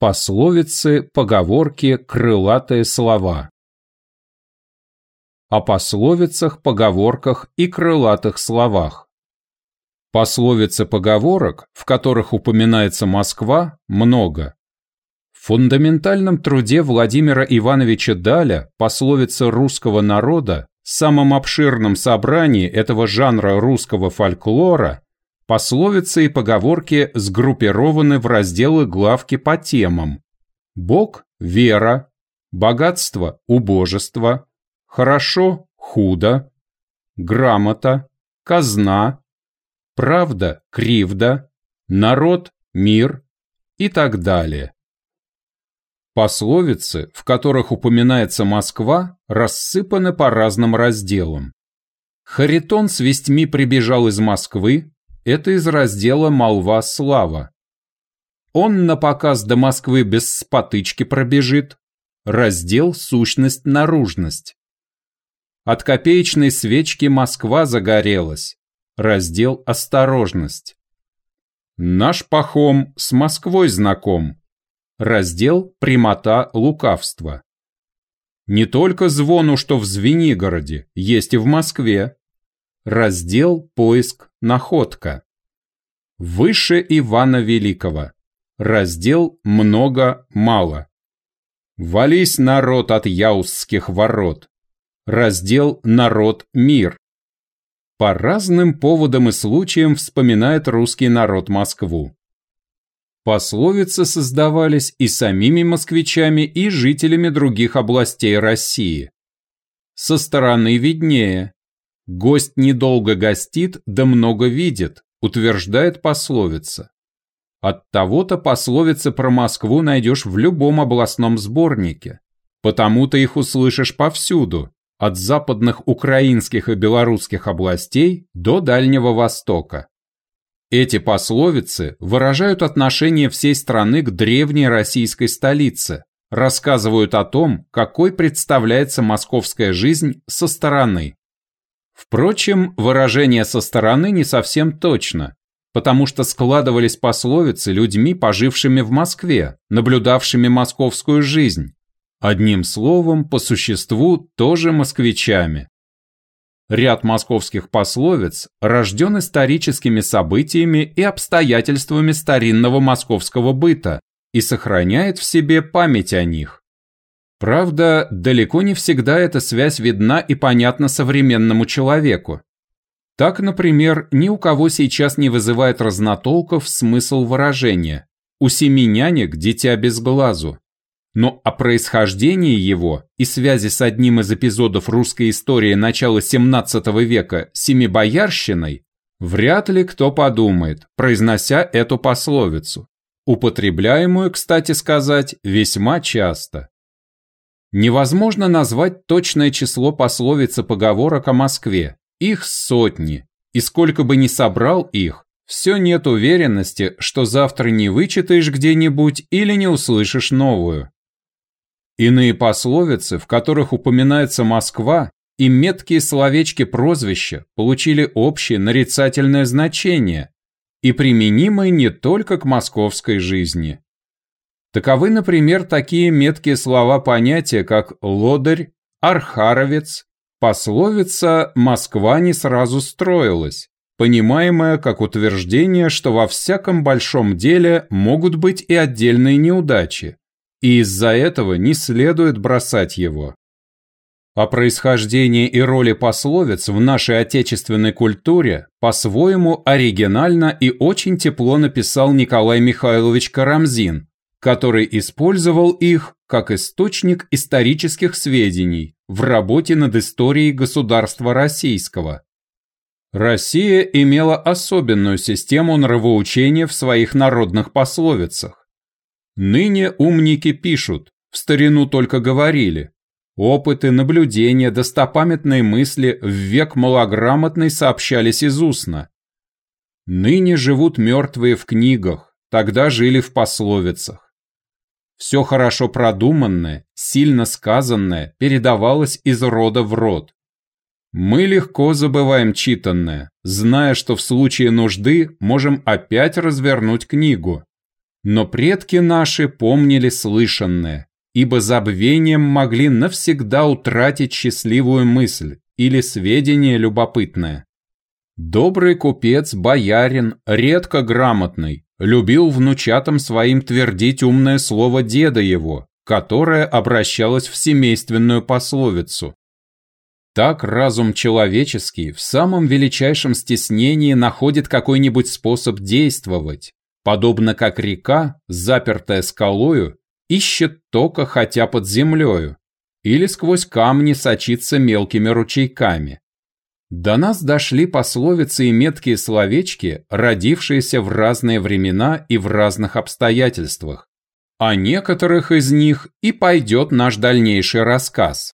Пословицы, поговорки, крылатые слова. О пословицах, поговорках и крылатых словах. Пословиц и поговорок, в которых упоминается Москва, много. В фундаментальном труде Владимира Ивановича Даля «Пословица русского народа», самом обширном собрании этого жанра русского фольклора, Пословицы и поговорки сгруппированы в разделы главки по темам. Бог – вера, богатство – убожество, хорошо – худо, грамота, казна, правда – кривда, народ – мир и так далее. Пословицы, в которых упоминается Москва, рассыпаны по разным разделам. Харитон с вестьми прибежал из Москвы, это из раздела «Молва слава». Он на показ до Москвы без спотычки пробежит. Раздел «Сущность-наружность». От копеечной свечки Москва загорелась. Раздел «Осторожность». Наш Пахом с Москвой знаком. Раздел «Прямота лукавства». Не только звону, что в Звенигороде, есть и в Москве. Раздел «Поиск. Находка». Выше Ивана Великого. Раздел «Много-мало». Вались народ от яузских ворот. Раздел «Народ-мир». По разным поводам и случаям вспоминает русский народ Москву. Пословицы создавались и самими москвичами, и жителями других областей России. Со стороны виднее. Гость недолго гостит, да много видит, утверждает пословица. От того-то пословицы про Москву найдешь в любом областном сборнике. Потому-то их услышишь повсюду, от западных украинских и белорусских областей до Дальнего Востока. Эти пословицы выражают отношение всей страны к древней российской столице, рассказывают о том, какой представляется московская жизнь со стороны. Впрочем, выражение со стороны не совсем точно, потому что складывались пословицы людьми, пожившими в Москве, наблюдавшими московскую жизнь. Одним словом, по существу, тоже москвичами. Ряд московских пословиц рожден историческими событиями и обстоятельствами старинного московского быта и сохраняет в себе память о них. Правда, далеко не всегда эта связь видна и понятна современному человеку. Так, например, ни у кого сейчас не вызывает разнотолков смысл выражения «у семи нянек дитя без глазу». Но о происхождении его и связи с одним из эпизодов русской истории начала 17 века «Семибоярщиной» вряд ли кто подумает, произнося эту пословицу, употребляемую, кстати сказать, весьма часто. Невозможно назвать точное число пословиц и поговорок о Москве. Их сотни. И сколько бы ни собрал их, все нет уверенности, что завтра не вычитаешь где-нибудь или не услышишь новую. Иные пословицы, в которых упоминается Москва, и меткие словечки прозвища получили общее нарицательное значение и применимые не только к московской жизни. Таковы, например, такие меткие слова-понятия, как «лодырь», «архаровец», пословица «Москва не сразу строилась», понимаемая как утверждение, что во всяком большом деле могут быть и отдельные неудачи, и из-за этого не следует бросать его. О происхождении и роли пословиц в нашей отечественной культуре по-своему оригинально и очень тепло написал Николай Михайлович Карамзин – который использовал их как источник исторических сведений в работе над историей государства российского. Россия имела особенную систему нравоучения в своих народных пословицах. Ныне умники пишут, в старину только говорили. Опыты, наблюдения, достопамятные мысли в век малограмотный сообщались из устно. Ныне живут мертвые в книгах, тогда жили в пословицах. Все хорошо продуманное, сильно сказанное передавалось из рода в род. Мы легко забываем читанное, зная, что в случае нужды можем опять развернуть книгу. Но предки наши помнили слышанное, ибо забвением могли навсегда утратить счастливую мысль или сведение любопытное. Добрый купец, боярин, редко грамотный, любил внучатам своим твердить умное слово деда его, которое обращалось в семейственную пословицу. Так разум человеческий в самом величайшем стеснении находит какой-нибудь способ действовать, подобно как река, запертая скалою, ищет тока хотя под землею, или сквозь камни сочится мелкими ручейками. До нас дошли пословицы и меткие словечки, родившиеся в разные времена и в разных обстоятельствах. О некоторых из них и пойдет наш дальнейший рассказ.